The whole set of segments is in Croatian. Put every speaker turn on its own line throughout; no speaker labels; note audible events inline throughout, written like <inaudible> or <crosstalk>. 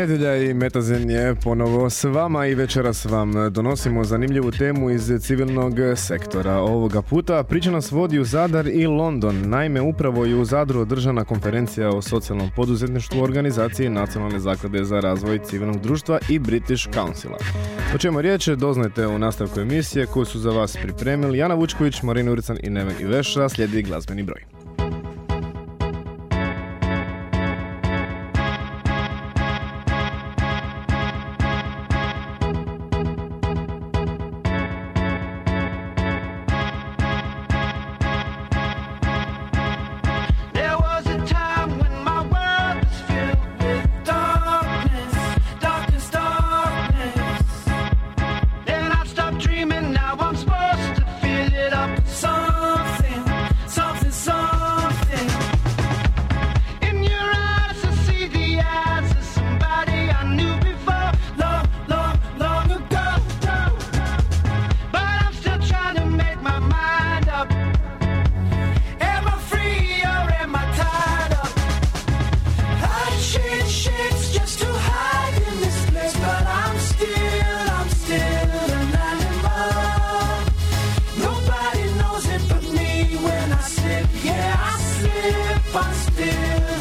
Nedjelja i Metazen je ponovo s vama i večeras vam donosimo zanimljivu temu iz civilnog sektora. Ovoga puta priča nas vodi u Zadar i London. Naime, upravo je u Zadru održana konferencija o socijalnom poduzetništvu organizaciji Nacionalne zaklade za razvoj civilnog društva i British Councila. O čemu riječ doznajte u nastavku emisije koju su za vas pripremili Jana Vučković, Marina Urican i Neven Iveša, slijedi glazbeni broj. But still.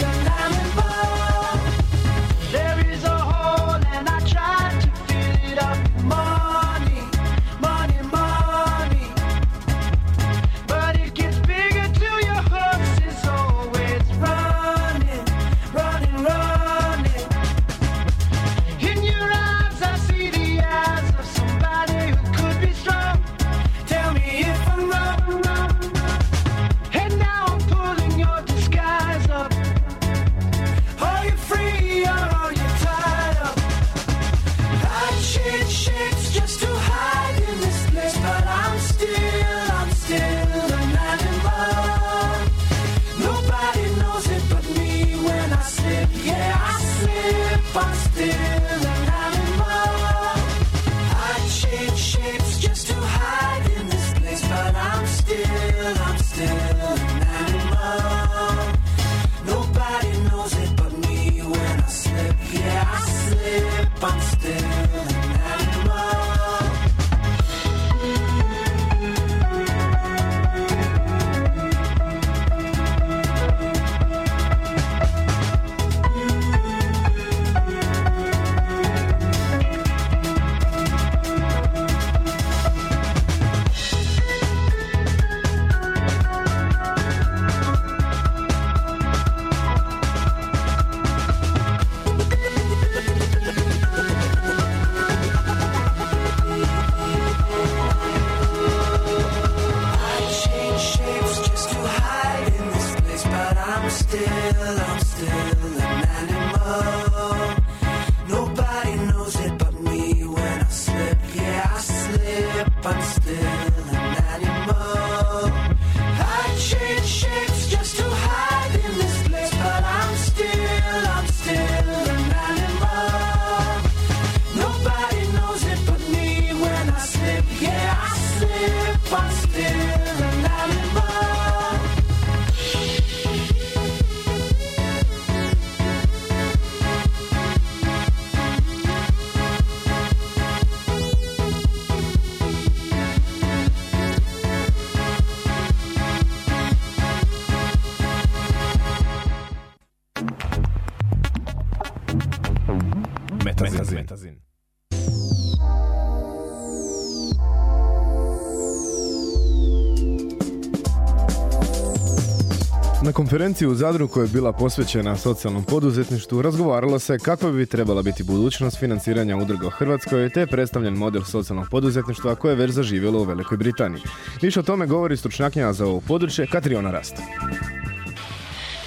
Konferenciji u Zadru koja je bila posvećena socijalnom poduzetništvu razgovaralo se kakva bi trebala biti budućnost financiranja udruga u Hrvatskoj te je predstavljen model socijalnog poduzetništva koje je već zaživjelo u Velikoj Britaniji. Više o tome govori stručnjakinja za ovo područje Katriona Rast.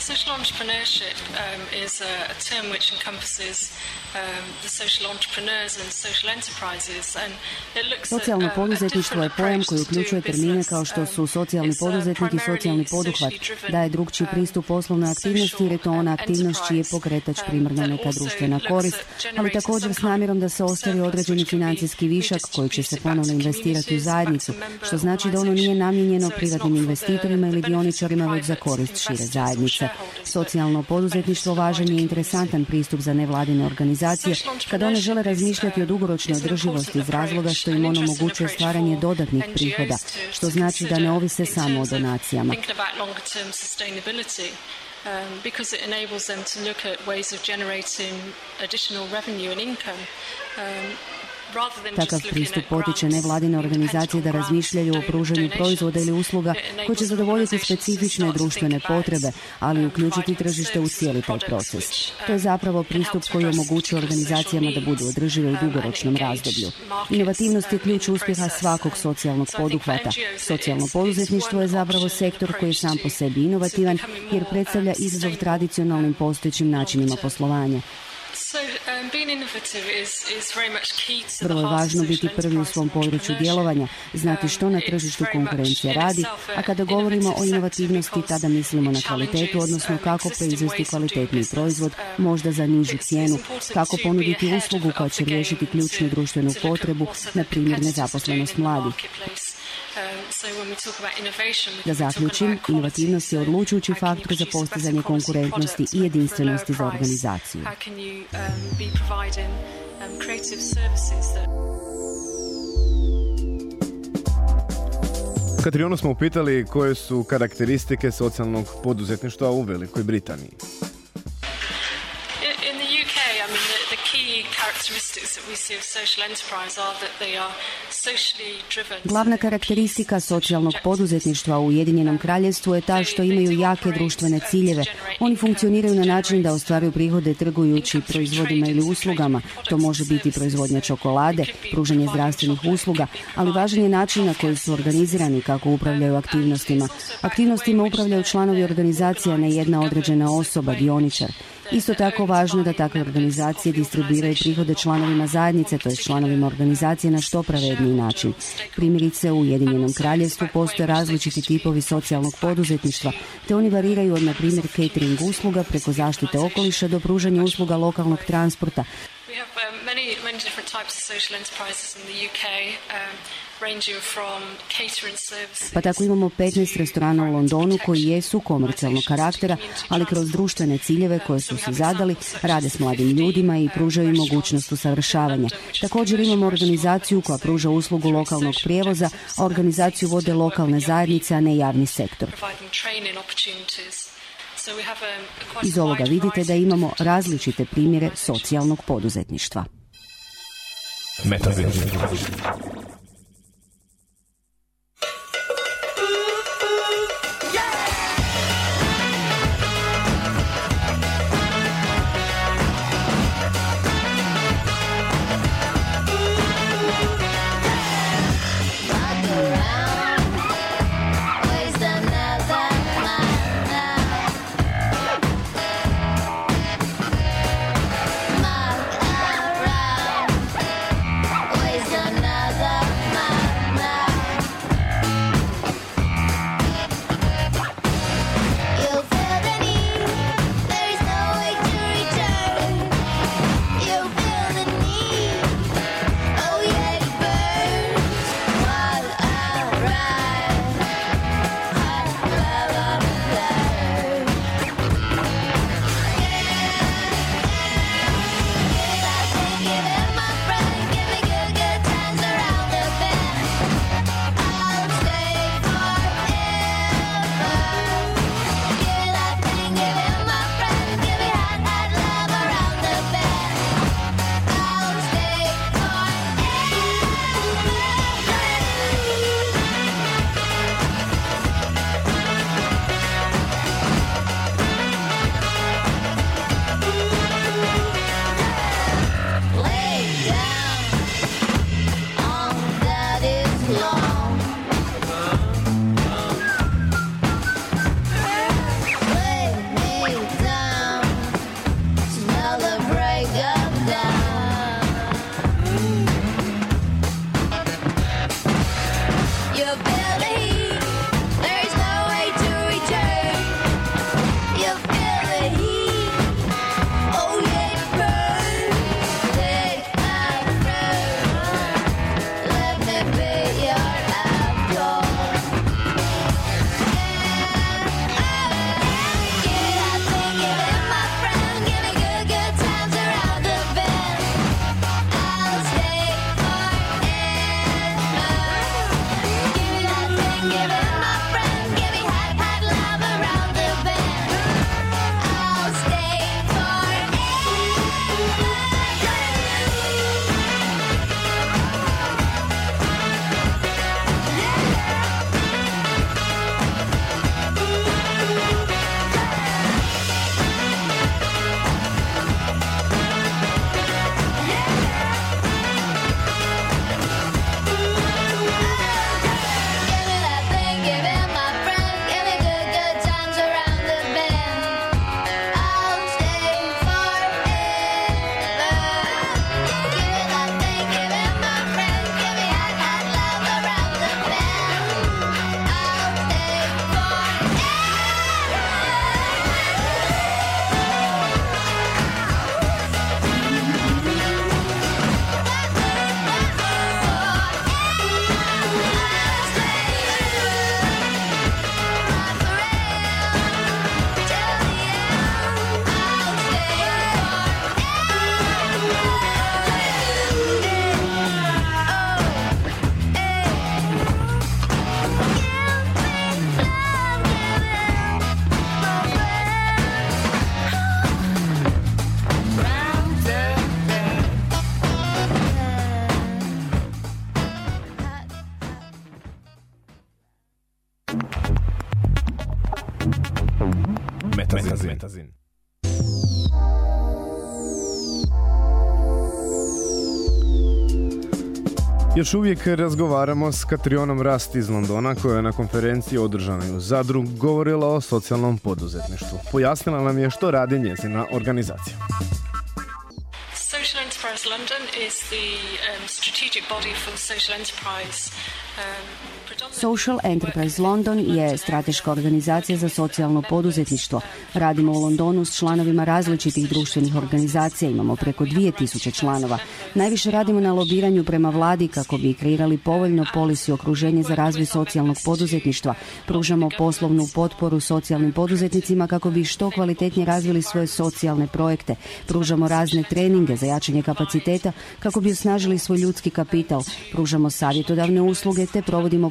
Social entrepreneurship um, is a, a term which encompasses um, the social entrepreneurs and social enterprises and it looks
Socijalno
at, uh,
poduzetništvo je pojam koji uključuje termine kao što su
Um,
socijalni
uh,
poduzetnik i socijalni poduhvat,
driven,
daje drugčiji pristup poslovnoj aktivnosti jer je to ona aktivnost čiji je pokretač
um,
primarna neka društvena korist, ali također s namjerom da se
surplus
određeni financijski višak koji će se ponovno investirati u zajednicu, što znači da ono nije namijenjeno privatnim investitorima ili dioničarima, već za korist šire zajednice. Socijalno poduzetništvo važan je interesantan pristup za nevladine organizacije kada one žele razmišljati o dugoročnoj održivosti iz razloga što im ono omogućuje stvaranje dodatnih prihoda,
to-
što
to
znači da ne ovise samo o donacijama.
Um, because it enables them to look at ways of generating additional revenue and income um,
Takav pristup potiče nevladine organizacije da razmišljaju o pružanju proizvoda ili usluga
It
koje će zadovoljiti specifične društvene potrebe, ali uključiti tržište u cijeli taj proces. To je zapravo pristup koji omogućuje organizacijama da budu održive u dugoročnom razdoblju. Inovativnost je ključ uspjeha svakog socijalnog poduhvata. Socijalno poduzetništvo je zapravo sektor koji je sam po sebi inovativan jer predstavlja izazov tradicionalnim postojećim načinima poslovanja.
So, being innovative is, is very much key to the
Vrlo je važno biti prvi u svom području djelovanja, znati što na
Um,
tržištu konkurencija radi,
a
kada govorimo o inovativnosti tada mislimo na kvalitetu, odnosno
um,
kako proizvesti kvalitetni proizvod,
Um,
možda za nižu cijenu, kako ponuditi uslugu koja će riješiti ključnu društvenu potrebu, na primjer nezaposlenost mladih.
Um,
Da zaključim, inovativnost je odlučujući faktor za postizanje konkurentnosti i jedinstvenosti za organizaciju.
Um, um,
Katrionu smo upitali koje su karakteristike socijalnog poduzetništva u Velikoj Britaniji.
Glavna karakteristika socijalnog poduzetništva u Ujedinjenom kraljevstvu je ta što imaju jake društvene ciljeve. Oni funkcioniraju na način da ostvaruju prihode trgujući proizvodima ili uslugama. To može biti proizvodnja čokolade, pružanje zdravstvenih usluga, ali važan je način na koji su organizirani kako upravljaju aktivnostima. Aktivnostima upravljaju članovi organizacija, ne jedna određena osoba, dioničar. Isto tako važno je da takve organizacije distribuiraju prihode članovima zajednice, to je članovima organizacije na što pravedniji način. Primjerice u Ujedinjenom kraljevstvu postoje različiti tipovi socijalnog poduzetništva, te oni variraju od, na primjer, catering usluga preko zaštite okoliša do pružanja usluga lokalnog transporta,
um, ranging from catering services.
Pa tako imamo 15 restorana u Londonu koji jesu komercijalnog karaktera, ali kroz društvene ciljeve koje su si zadali, rade s mladim ljudima i pružaju im mogućnost usavršavanja. Također imamo organizaciju koja pruža uslugu lokalnog prijevoza, a organizaciju vode lokalne zajednice, a ne javni sektor.
um,
Iz ovoga vidite da imamo različite primjere socijalnog poduzetništva.
Walk
Još uvijek razgovaramo s Katrionom Rast iz Londona koja je na konferenciji održanoj u Zadru govorila o socijalnom poduzetništvu. Pojasnila nam je što radi njezina organizacija.
Social Enterprise London is the um, strategic body for social enterprise. Um,
Social Enterprise London je strateška organizacija za socijalno poduzetništvo. Radimo u Londonu s članovima različitih društvenih organizacija, imamo preko 2000 članova. Najviše radimo na lobiranju prema vladi kako bi kreirali povoljno polisi okruženje za razvoj socijalnog poduzetništva. Pružamo poslovnu potporu socijalnim poduzetnicima kako bi što kvalitetnije razvili svoje socijalne projekte. Pružamo razne treninge za jačanje kapaciteta kako bi osnažili svoj ljudski kapital. Pružamo savjetodavne usluge te provodimo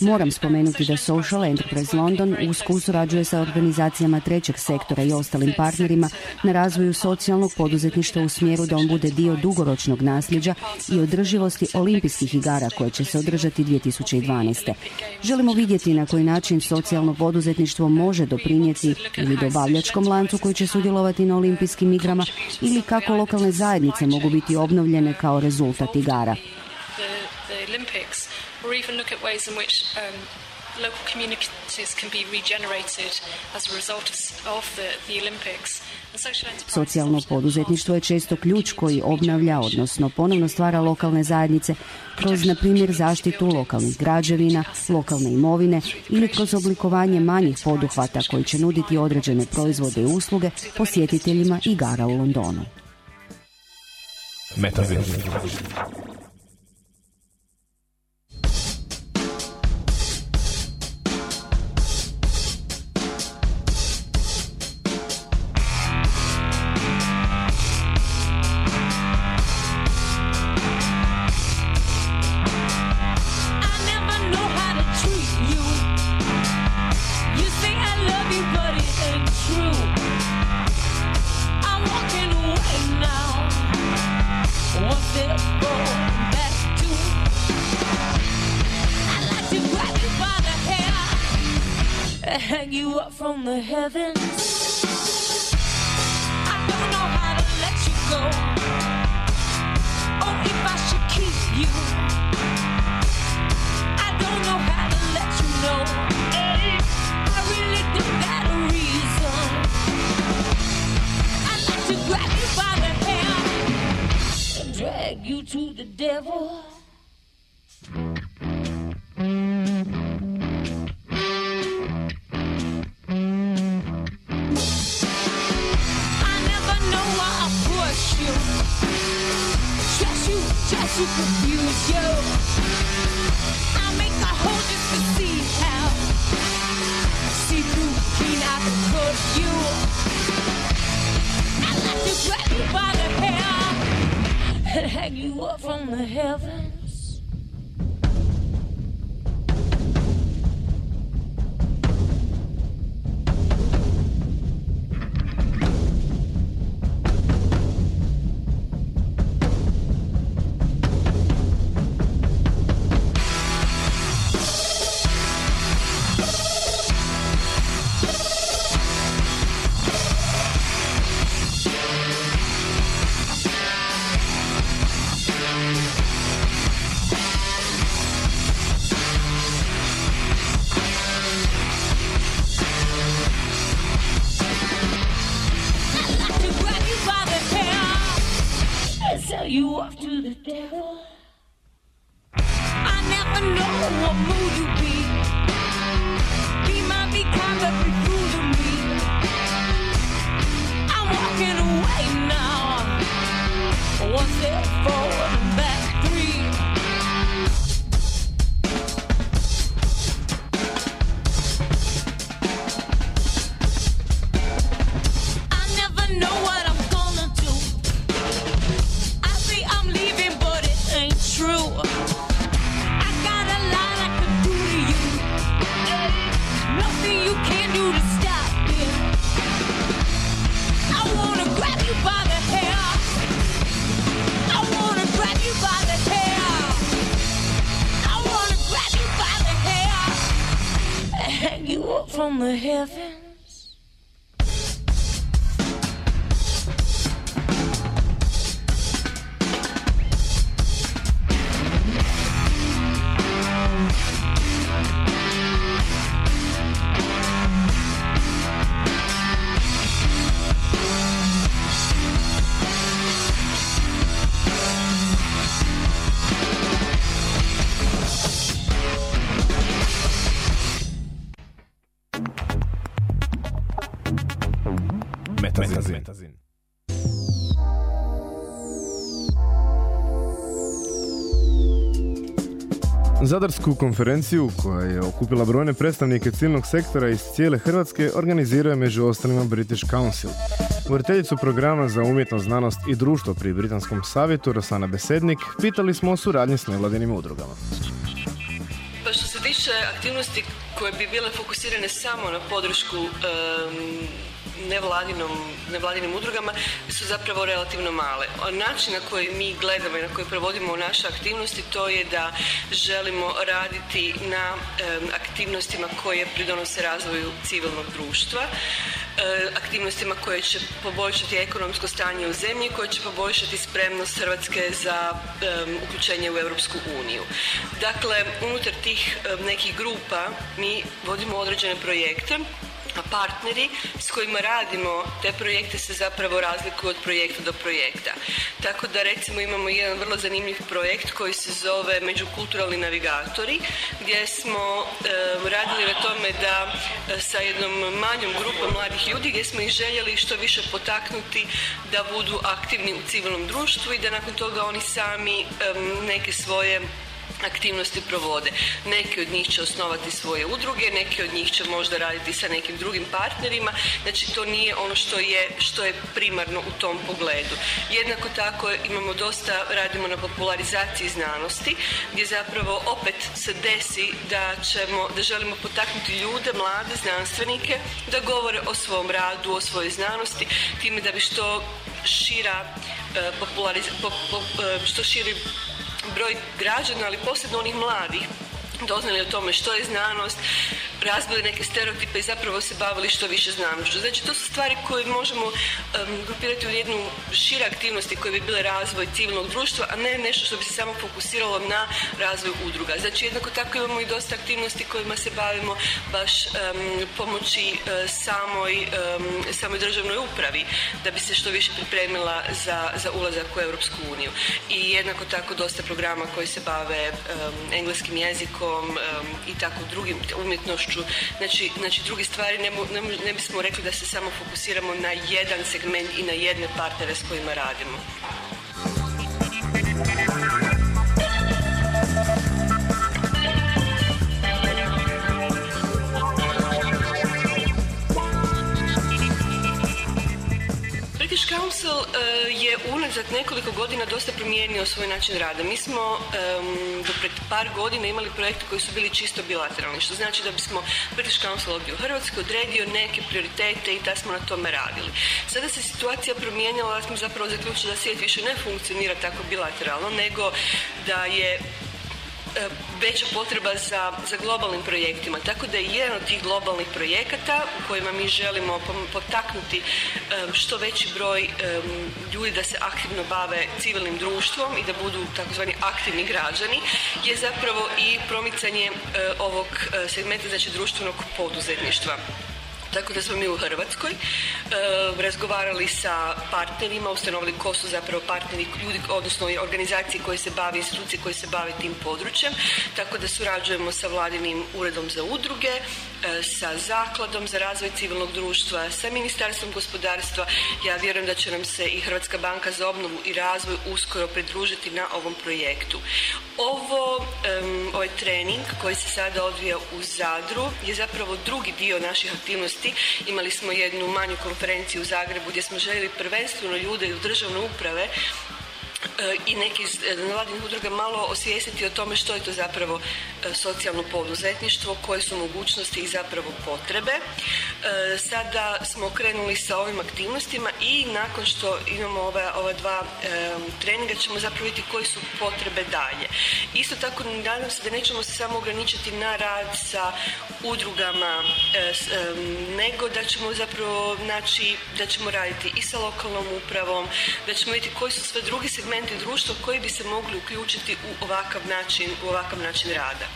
Moram spomenuti da Social Enterprise London usko surađuje sa organizacijama trećeg sektora i ostalim partnerima na razvoju socijalnog poduzetništva u smjeru da on bude dio dugoročnog nasljeđa i održivosti olimpijskih igara koje će se održati 2012. Želimo vidjeti na koji način socijalno poduzetništvo može doprinijeti ili dobavljačkom lancu koji će sudjelovati na olimpijskim igrama ili kako lokalne zajednice mogu biti obnovljene kao rezultat igara.
Or even look at ways in which um, local communities can be regenerated as a result of, the, the Olympics. And social enterprise
Socijalno poduzetništvo je često ključ koji obnavlja, odnosno ponovno stvara lokalne zajednice kroz, na primjer, zaštitu lokalnih građevina, lokalne imovine ili kroz oblikovanje manjih poduhvata koji će nuditi određene proizvode i usluge posjetiteljima igara u Londonu.
Metazin.
Hang <laughs> you up from the heavens. I don't know how to let you go. Or if I should keep you. I don't know how to let you know. I really don't got a reason. I'd like to grab you by the hair and drag you to the devil. To confuse you. I'll make a hole just to see how see through clean I can cut you. I like to grab you by the hair and hang you up from the heavens.
Metazin. Zadarsku konferenciju koja je okupila brojne predstavnike civilnog sektora iz cijele Hrvatske organizirao je među ostalima British Council. Voditeljicu programa za umjetnost, znanost i društvo pri Britanskom savjetu Rosana Besednik pitali smo o suradnji s nevladinim udrugama.
Pa što se tiče aktivnosti koje bi bile fokusirane samo na podršku nevladinom, nevladinim udrugama su zapravo relativno male. Način na koji mi gledamo i na koji provodimo naše aktivnosti to je da želimo raditi na aktivnostima koje pridonose razvoju civilnog društva, e, aktivnostima koje će poboljšati ekonomsko stanje u zemlji, koje će poboljšati spremnost Hrvatske za uključenje u Europsku uniju. Dakle, unutar tih nekih grupa mi vodimo određene projekte a partneri s kojima radimo te projekte se zapravo razlikuju od projekta do projekta. Tako da recimo imamo jedan vrlo zanimljiv projekt koji se zove Međukulturalni navigatori gdje smo e, radili na tome da e, sa jednom manjom grupom mladih ljudi gdje smo ih željeli što više potaknuti da budu aktivni u civilnom društvu i da nakon toga oni sami em, neke svoje aktivnosti provode. Neki od njih će osnovati svoje udruge, neki od njih će možda raditi sa nekim drugim partnerima, znači to nije ono što je, što je primarno u tom pogledu. Jednako tako imamo dosta, radimo na popularizaciji znanosti, gdje zapravo opet se desi da ćemo, da želimo potaknuti ljude, mlade znanstvenike, da govore o svom radu, o svojoj znanosti, time da bi što šira e, populariz- po- po- e, što širi broj građana, ali posebno onih mladih, doznali o tome što je znanost, razbili neke stereotipe i zapravo se bavili što više znanošću. Znači, to su stvari koje možemo em, grupirati u jednu šire aktivnosti koje bi bile razvoj civilnog društva, a ne nešto što bi se samo fokusiralo na razvoj udruga. Znači, jednako tako imamo i dosta aktivnosti kojima se bavimo baš em, pomoći e, samoj, em, samoj državnoj upravi da bi se što više pripremila za, za ulazak u Europsku uniju. I jednako tako dosta programa koji se bave engleskim jezikom i tako drugim umjetnošću. Znači, znači druge stvari ne, ne, ne bismo rekli da se samo fokusiramo na jedan segment i na jedne partnere s kojima radimo. British Council eh, je unazad nekoliko godina dosta promijenio svoj način rada. Mi smo em, do pred par godina imali projekte koji su bili čisto bilateralni, što znači da bismo British Council ovdje u Hrvatskoj odredio neke prioritete i da smo na tome radili. Sada se situacija promijenila, smo zapravo zaključili da svijet više ne funkcionira tako bilateralno, nego da je veća potreba za, za globalnim projektima. Tako da je jedan od tih globalnih projekata u kojima mi želimo potaknuti e, što veći broj e, ljudi da se aktivno bave civilnim društvom i da budu takozvani aktivni građani je zapravo i promicanje e, ovog e, segmenta znači društvenog poduzetništva. Tako da smo mi u Hrvatskoj e, razgovarali sa partnerima, ustanovili ko su zapravo partneri, ljudi, odnosno organizacije koje se bave, institucije koje se bave tim područjem. Tako da surađujemo sa Vladinim uredom za udruge, sa Zakladom za razvoj civilnog društva, sa Ministarstvom gospodarstva. Ja vjerujem da će nam se i Hrvatska banka za obnovu i razvoj uskoro pridružiti na ovom projektu. Ovo, em, ovaj trening koji se sada odvija u Zadru je zapravo drugi dio naših aktivnosti. Imali smo jednu manju konferenciju u Zagrebu gdje smo željeli prvenstveno ljude iz državne uprave e, i neki e, nevladinih udruga malo osvijestiti o tome što je to zapravo e, socijalno poduzetništvo, koje su mogućnosti i zapravo potrebe. E, Sada smo krenuli sa ovim aktivnostima i nakon što imamo ova, ova dva e, treninga ćemo zapravo vidjeti koje su potrebe dalje. Isto tako nadam se da nećemo se samo ograničiti na rad sa udrugama, e, e, nego da ćemo zapravo naći, da ćemo raditi i sa lokalnom upravom, da ćemo vidjeti koji su sve drugi segmenti društva koji bi se mogli uključiti u ovakav način, u ovakav način rada.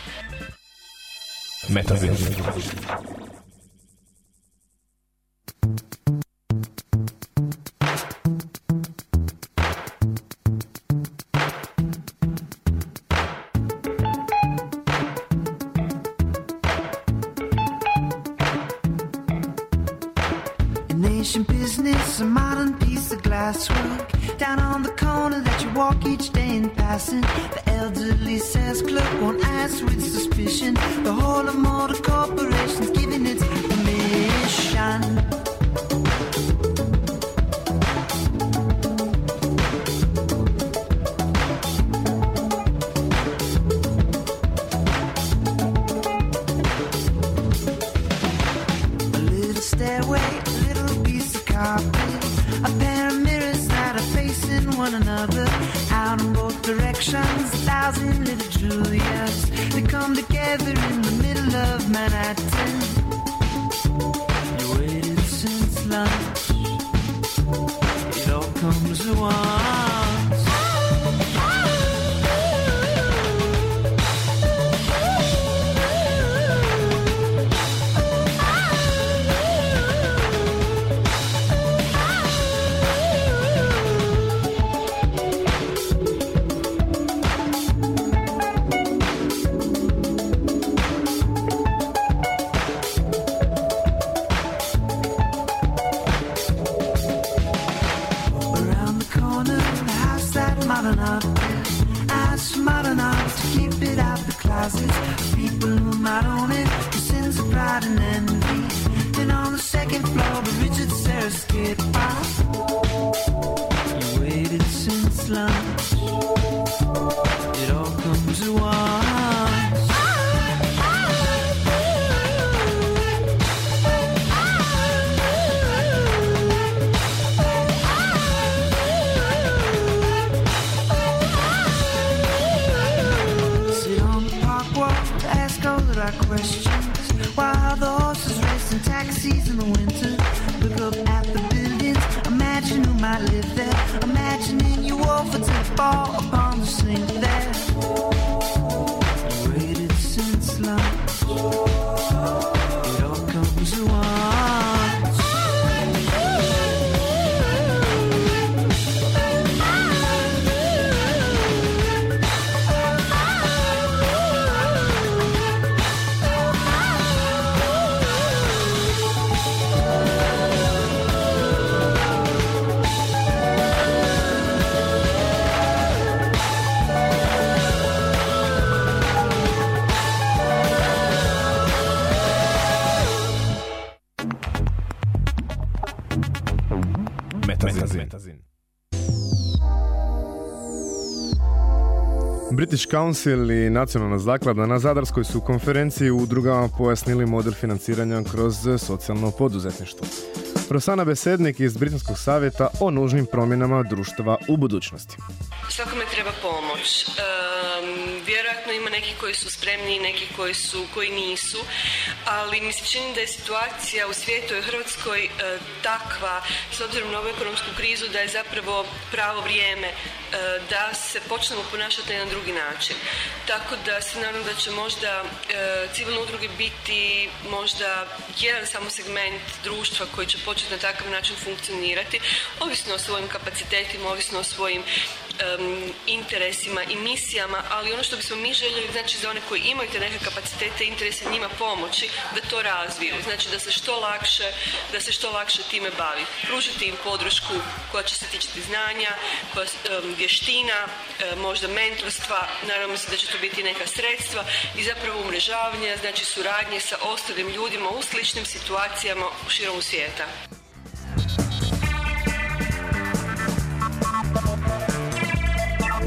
Nation business, a modern of glasswork. Down on the corner that you walk each day in passing. The elderly says clerk won't ask with suspicion. The whole of motor corporations giving its permission. The questions. While the horses race in taxis in the winter. Look up at the buildings, imagine who might live there. Imagining you for to fall upon the sink there. Waited since lunch.
British Council i Nacionalna zaklada na Zadarskoj su konferenciji udrugama pojasnili model financiranja kroz socijalno poduzetništvo. Rosana Besednik iz Britanskog savjeta o nužnim promjenama društva u budućnosti.
Svakome treba pomoć. Ehm, vjerojatno ima neki koji su spremni i neki koji, su, koji nisu, ali mi se čini da je situacija u svijetu i Hrvatskoj e, takva, s obzirom na ovu ekonomsku krizu, da je zapravo pravo vrijeme e, da se počnemo ponašati na drugi način. Tako da se nadam da će možda e, civilne udruge biti možda jedan samo segment društva koji će početi na takav način funkcionirati, ovisno o svojim kapacitetima, ovisno o svojim em, interesima i misijama, ali ono što bismo mi željeli, znači za one koji imaju te neke kapacitete interese njima pomoći, da to razviju, znači da se što lakše, da se što lakše time bavi. Pružiti im podršku koja će se tičiti znanja, koja, em, vještina, em, možda mentorstva, naravno se da će to biti neka sredstva i zapravo umrežavanje, znači suradnje sa ostalim ljudima u sličnim situacijama širom svijeta.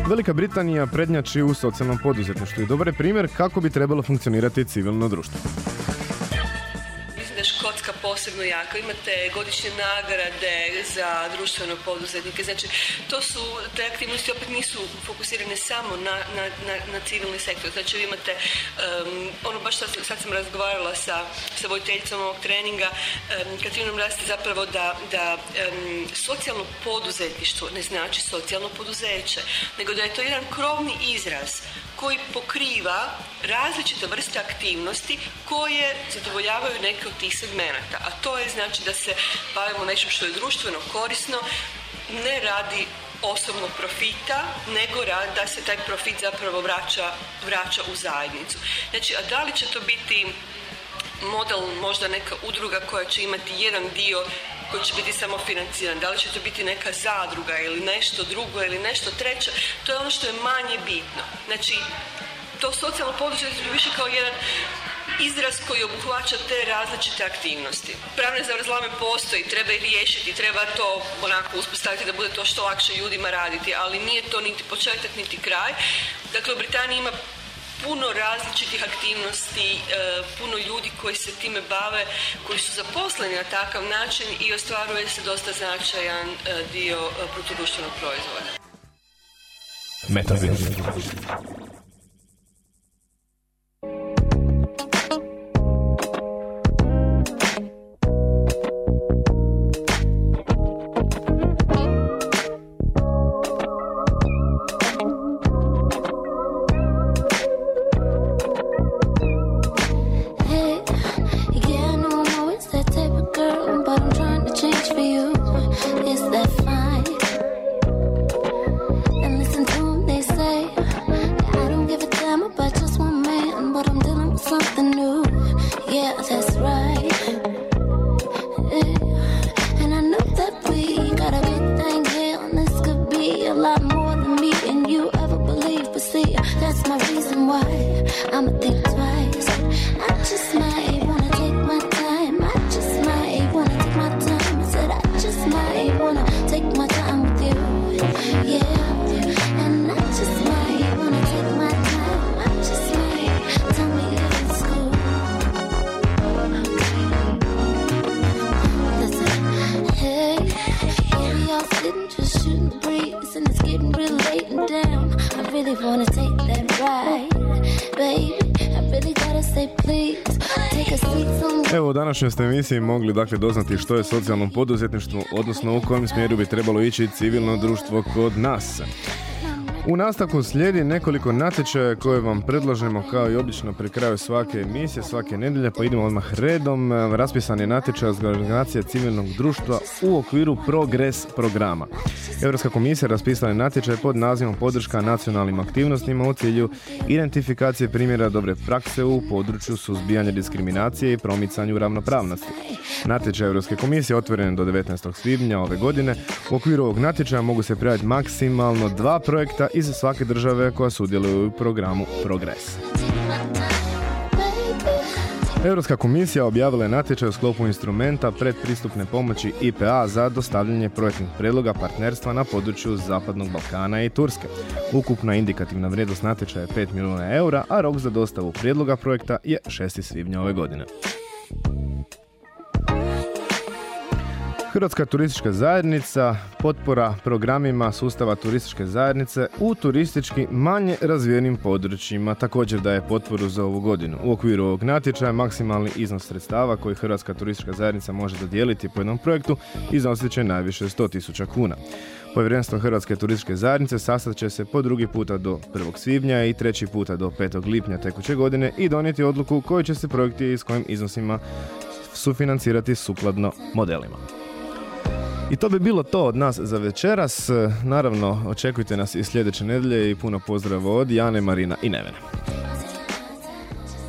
Velika Britanija prednjači u socijalnom poduzetništvu i dobar je primjer kako bi trebalo funkcionirati civilno društvo.
Posebno jaka. Imate godišnje nagrade za društveno poduzetnike. Znači, to su, te aktivnosti opet nisu fokusirane samo na, na, na, na civilni sektor. Znači, vi imate, em, ono baš sad, sad sam razgovarala sa, sa vojiteljicom ovog treninga, vi nam raste zapravo da, da em, socijalno poduzetništvo ne znači socijalno poduzeće, nego da je to jedan krovni izraz koji pokriva različite vrste aktivnosti koje zadovoljavaju neke od tih segmenata. A to je znači da se bavimo nečim što je društveno korisno, ne radi osobnog profita, nego da se taj profit zapravo vraća, vraća u zajednicu. Znači, a da li će to biti model možda neka udruga koja će imati jedan dio koji će biti samo financiran, da li će to biti neka zadruga ili nešto drugo ili nešto treće, to je ono što je manje bitno. Znači, to socijalno poduzetništvo je više kao jedan izraz koji obuhvaća te različite aktivnosti. Pravne zavrzlame postoji, treba ih riješiti, treba to onako uspostaviti da bude to što lakše ljudima raditi, ali nije to niti početak niti kraj. Dakle, u Britaniji ima puno različitih aktivnosti, e, puno ljudi koji se time bave, koji su zaposleni na takav način i ostvaruje se dosta značajan e, dio e, brutodruštvenog proizvoda.
Hey,
današnjoj ste emisiji mogli dakle doznati što je socijalno poduzetništvo, odnosno u kojem smjeru bi trebalo ići civilno društvo kod nas. U nastavku slijedi nekoliko natječaja koje vam predlažemo kao i obično pri kraju svake emisije, svake nedelje, pa idemo odmah redom. E, Raspisan je natječaj za organizacije civilnog društva u okviru Progres programa. Europska komisija raspisala je natječaj pod nazivom Podrška nacionalnim aktivnostima u cilju identifikacije primjera dobre prakse u području suzbijanja diskriminacije i promicanju ravnopravnosti. Natječaj Europske komisije otvoren je do 19. svibnja ove godine. U okviru ovog natječaja mogu se prijaviti maksimalno dva projekta iz svake države koja sudjeluju u programu Progres. Europska komisija objavila je natječaj u sklopu instrumenta predpristupne pomoći IPA za dostavljanje projektnih predloga partnerstva na području Zapadnog Balkana i Turske. Ukupna indikativna vrijednost natječaja je 5 milijuna eura, a rok za dostavu prijedloga projekta je 6. svibnja ove godine. Hrvatska turistička zajednica potpora programima sustava turističke zajednice u turistički manje razvijenim područjima također daje potporu za ovu godinu. U okviru ovog natječaja maksimalni iznos sredstava koji Hrvatska turistička zajednica može dodijeliti po jednom projektu iznosit će najviše 100.000 kuna. Povjerenstvo Hrvatske turističke zajednice sastat će se po drugi puta do 1. svibnja i treći puta do 5. lipnja tekuće godine i donijeti odluku koji će se projekti i s kojim iznosima sufinancirati sukladno modelima. I to bi bilo to od nas za večeras. Naravno, očekujte nas i sljedeće nedelje i puno pozdrava od Jane, Marina i Nevena.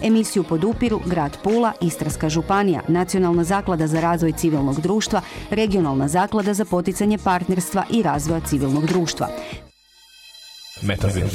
Emisiju podupiru Grad Pula, Istarska županija, Nacionalna zaklada za razvoj civilnog društva, Regionalna zaklada za poticanje partnerstva i razvoja civilnog društva.
Metavir.